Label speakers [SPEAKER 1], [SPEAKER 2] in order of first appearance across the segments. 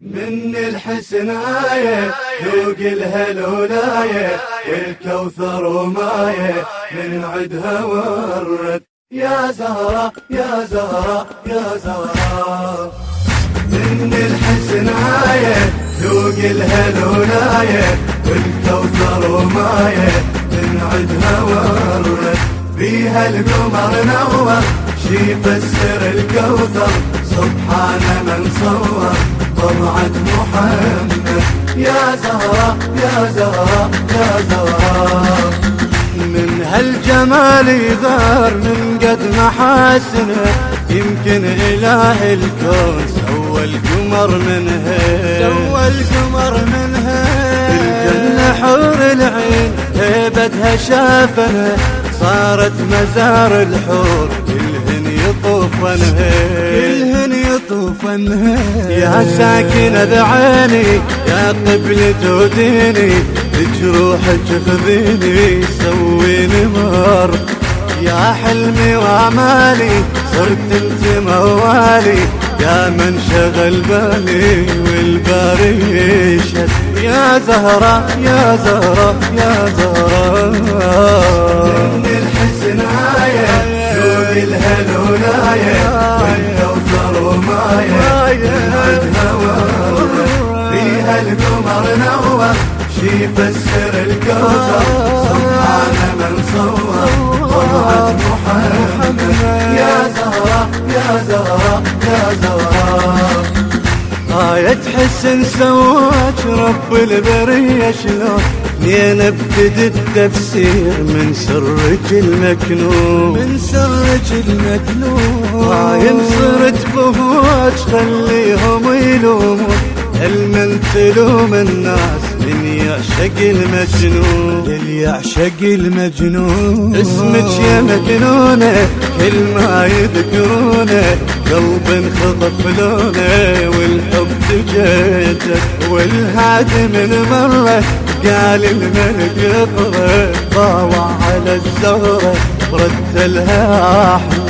[SPEAKER 1] من الحسناية ذوق الهلولاية والكوثر وماية من عدها ورد. يا زهرة يا زهرة يا زهرة. من الحسناية ذوق الهلولاية والكوثر وماية من عدها ورد. فيها القمر نور شي يفسر الكوثر سبحان من صور طلعت محمد. يا زهرة يا زهرة يا زهرة. من هالجمال يغار من قد محاسنه يمكن إله الكون سوى القمر منها
[SPEAKER 2] سوى القمر منها
[SPEAKER 1] الجنة حور العين هيبتها شافنا صارت مزار الحور كلهن يطوفنها
[SPEAKER 2] كلهن يطوفنها
[SPEAKER 1] يا ساكنة بعيني يا قبلة وديني جروحك خذيني سويني مار يا حلمي وامالي صرت أنت موالي. يا من شغل بالي والباري شد يا زهرة يا زهرة يا زهرة. من الحسن آية نور الهلولاية والكوثر وماية فيها القمر نور شي يفسر الكوثر سبحان من صور طلعت محمد يا زهرة يا زهرة يا زهرة آية حسن سواك رب البرية شلون لين ابتدي التفسير من سرك المكنون
[SPEAKER 2] من سرك
[SPEAKER 1] خليهم يلومون المن تلوم الناس من يعشق المجنون
[SPEAKER 2] اللي يعشق المجنون.
[SPEAKER 1] اسمك يا مجنونة كل ما يذكرونه قلب انخطف لونه والحب تجدد والهادي من مرة قال الملك يطرى طاوع على الزهرة رتلها أحلى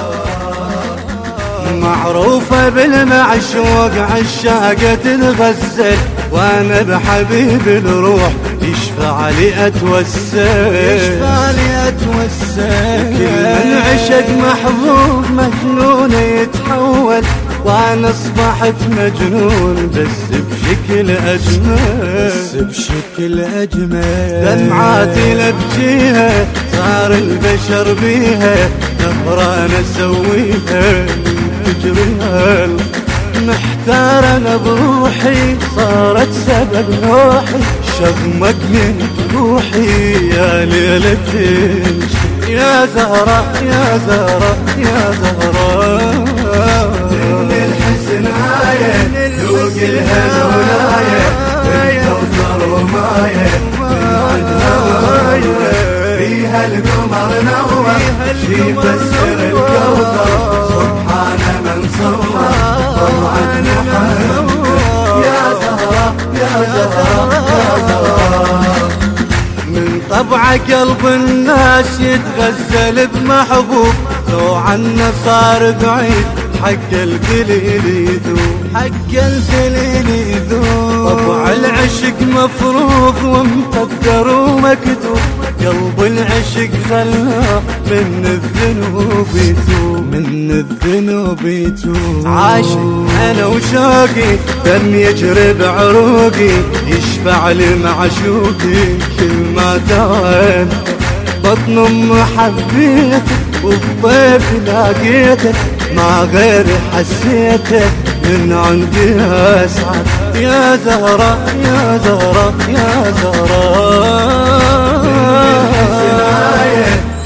[SPEAKER 1] معروفة بالمعشوق عشاقة الغزل وأنا بحبيب الروح يشفع لي اتوسل
[SPEAKER 2] يشفع لي اتوسل
[SPEAKER 1] كل من عشق محظوظ مجنون يتحول وأنا أصبحت مجنون بس بشكل أجمل.
[SPEAKER 2] بس بشكل أجمل.
[SPEAKER 1] دمعاتي لبجيها صار البشر بيها نهران أسويها. تجريها محتار أنا بروحي صارت سبب نوحي شغمك من روحي يا ليلة يا زهرة يا زهرة يا زهرة. من الحسن آية ذوق الهدولاية الكوثر وماية من عدها فيها القمر نور شي يفسر الكوثر طبع قلب الناس يتغزل بمحبوب. لو عنا صار بعيد حق القليل يذوب.
[SPEAKER 2] حق القليل يذوب.
[SPEAKER 1] طبع العشق مفروض ومقدر ومكتوب. قلب العشق خلاه من الذنوب يتوب.
[SPEAKER 2] من الذنوب يتوب.
[SPEAKER 1] عاشق أنا وشوقي دم يجري بعروقي يشفع لي معشوقي كل ما دوام بطن أم حبيتك وبطيف لاقيتك ما غير حسيتك من عندي أسعد. يا زهرة يا زهرة يا زهرة.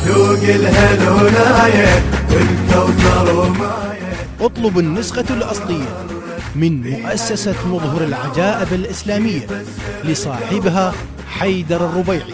[SPEAKER 1] ذوق الهلولاية والكوثر وماية
[SPEAKER 3] اطلب النسخة الأصلية من مؤسسة مظهر العجائب الإسلامية لصاحبها
[SPEAKER 1] حيدر الربيعي.